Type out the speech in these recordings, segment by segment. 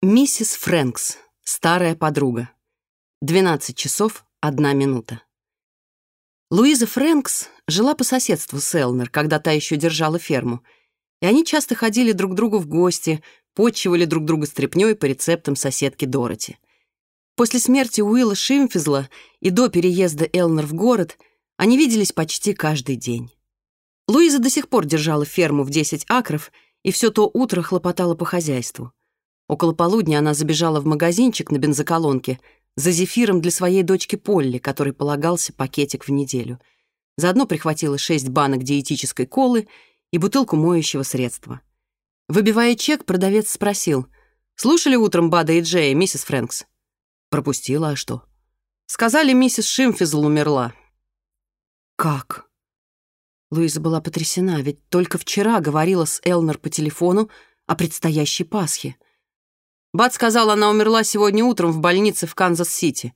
Миссис Фрэнкс, старая подруга. 12 часов 1 минута. Луиза Фрэнкс жила по соседству с Элнер, когда та еще держала ферму, и они часто ходили друг к другу в гости, подчивали друг друга стряпнёй по рецептам соседки Дороти. После смерти Уилла Шимфизла и до переезда Элнер в город они виделись почти каждый день. Луиза до сих пор держала ферму в 10 акров и все то утро хлопотала по хозяйству. Около полудня она забежала в магазинчик на бензоколонке за зефиром для своей дочки Полли, который полагался пакетик в неделю. Заодно прихватила шесть банок диетической колы и бутылку моющего средства. Выбивая чек, продавец спросил, «Слушали утром Бада и Джея, миссис Фрэнкс?» «Пропустила, а что?» «Сказали, миссис Шимфизл умерла». «Как?» Луиза была потрясена, ведь только вчера говорила с Элнер по телефону о предстоящей Пасхе — Бад сказал, она умерла сегодня утром в больнице в Канзас-Сити.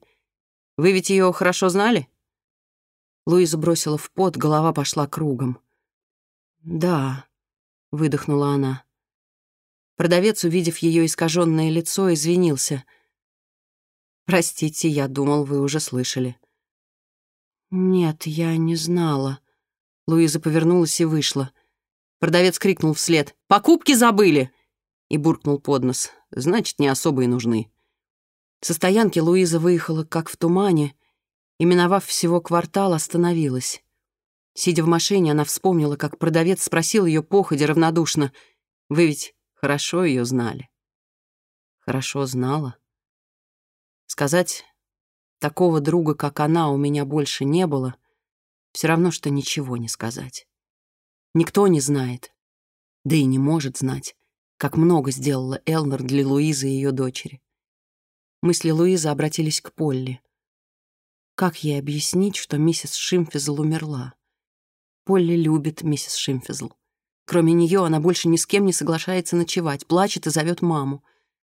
Вы ведь ее хорошо знали?» Луизу бросило в пот, голова пошла кругом. «Да», — выдохнула она. Продавец, увидев ее искаженное лицо, извинился. «Простите, я думал, вы уже слышали». «Нет, я не знала». Луиза повернулась и вышла. Продавец крикнул вслед. «Покупки забыли!» и буркнул под нос. «Значит, не особо и нужны». Со стоянки Луиза выехала, как в тумане, и, миновав всего квартал, остановилась. Сидя в машине, она вспомнила, как продавец спросил ее походя равнодушно. «Вы ведь хорошо ее знали?» «Хорошо знала». Сказать, такого друга, как она, у меня больше не было, все равно, что ничего не сказать. Никто не знает, да и не может знать как много сделала Элнер для Луизы и ее дочери. Мысли Луизы обратились к Полли. Как ей объяснить, что миссис Шимфизл умерла? Полли любит миссис Шимфизл. Кроме нее она больше ни с кем не соглашается ночевать, плачет и зовет маму.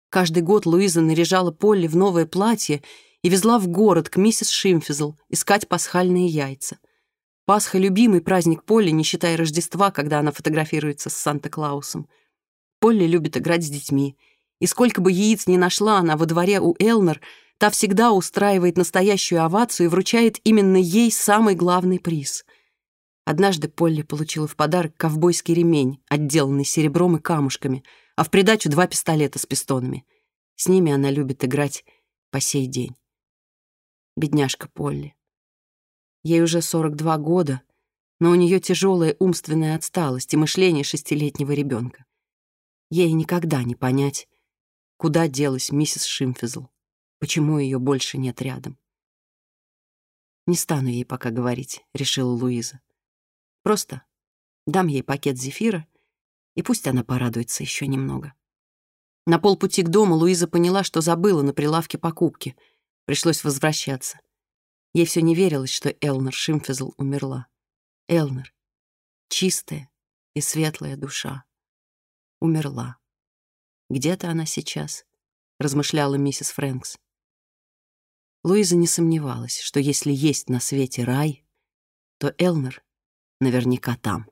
Каждый год Луиза наряжала Полли в новое платье и везла в город к миссис Шимфизл искать пасхальные яйца. Пасха — любимый праздник Полли, не считая Рождества, когда она фотографируется с Санта-Клаусом — Полли любит играть с детьми. И сколько бы яиц ни нашла она во дворе у Элнер, та всегда устраивает настоящую овацию и вручает именно ей самый главный приз. Однажды Полли получила в подарок ковбойский ремень, отделанный серебром и камушками, а в придачу два пистолета с пистонами. С ними она любит играть по сей день. Бедняжка Полли. Ей уже 42 года, но у нее тяжелая умственная отсталость и мышление шестилетнего ребенка. Ей никогда не понять, куда делась миссис Шимфизл, почему ее больше нет рядом. «Не стану ей пока говорить», — решила Луиза. «Просто дам ей пакет зефира, и пусть она порадуется еще немного». На полпути к дому Луиза поняла, что забыла на прилавке покупки. Пришлось возвращаться. Ей все не верилось, что Элнер Шимфизл умерла. Элнер — чистая и светлая душа умерла. Где-то она сейчас, размышляла миссис Фрэнкс. Луиза не сомневалась, что если есть на свете рай, то Элмер наверняка там.